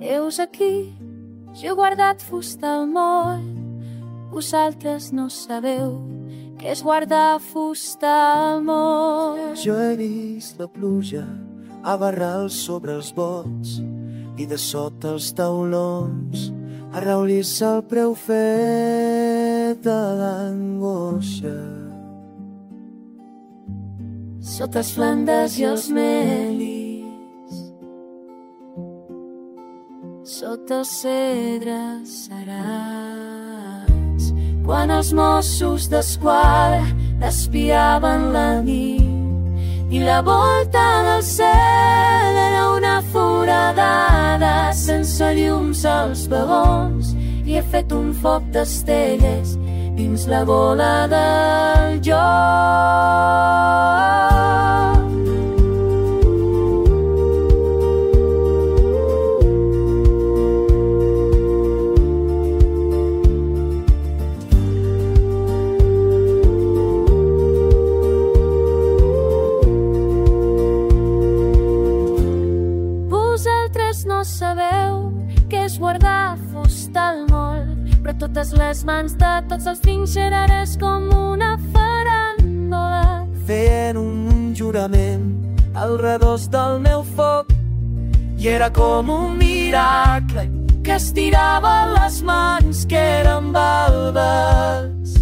Heus aquí, jo he guardat fusta al moll, vosaltres no sabeu que és guardar fusta al moll. Jo he vist la pluja a barral sobre els bots i de sota els taulons a raulir-se el preu fet de l'angoixa. Sota els flandes i els melis, sota cedres seràs. Quan els Mossos d'Esquadra espiaven la nit i la volta del cel era una foradada sense llums als vagons i he fet un foc d'estelles dins la bola del no sabeu què és guardar fusta al moll, però totes les mans de tots els trinxerares com una faràndola. Feien un jurament al redós del meu foc i era com un miracle que estirava les mans que eren balbes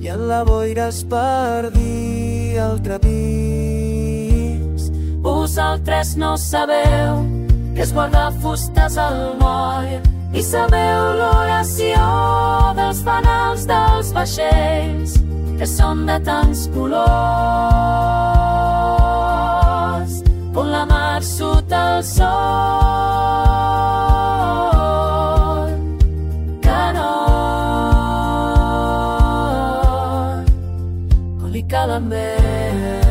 i en la boira es perdia el trepís. Vosaltres no sabeu resguardar fustes al moll i sabeu l'oració dels fanals dels vaixells que són de tants colors. On la mar sota el sol canó no, on li calen més.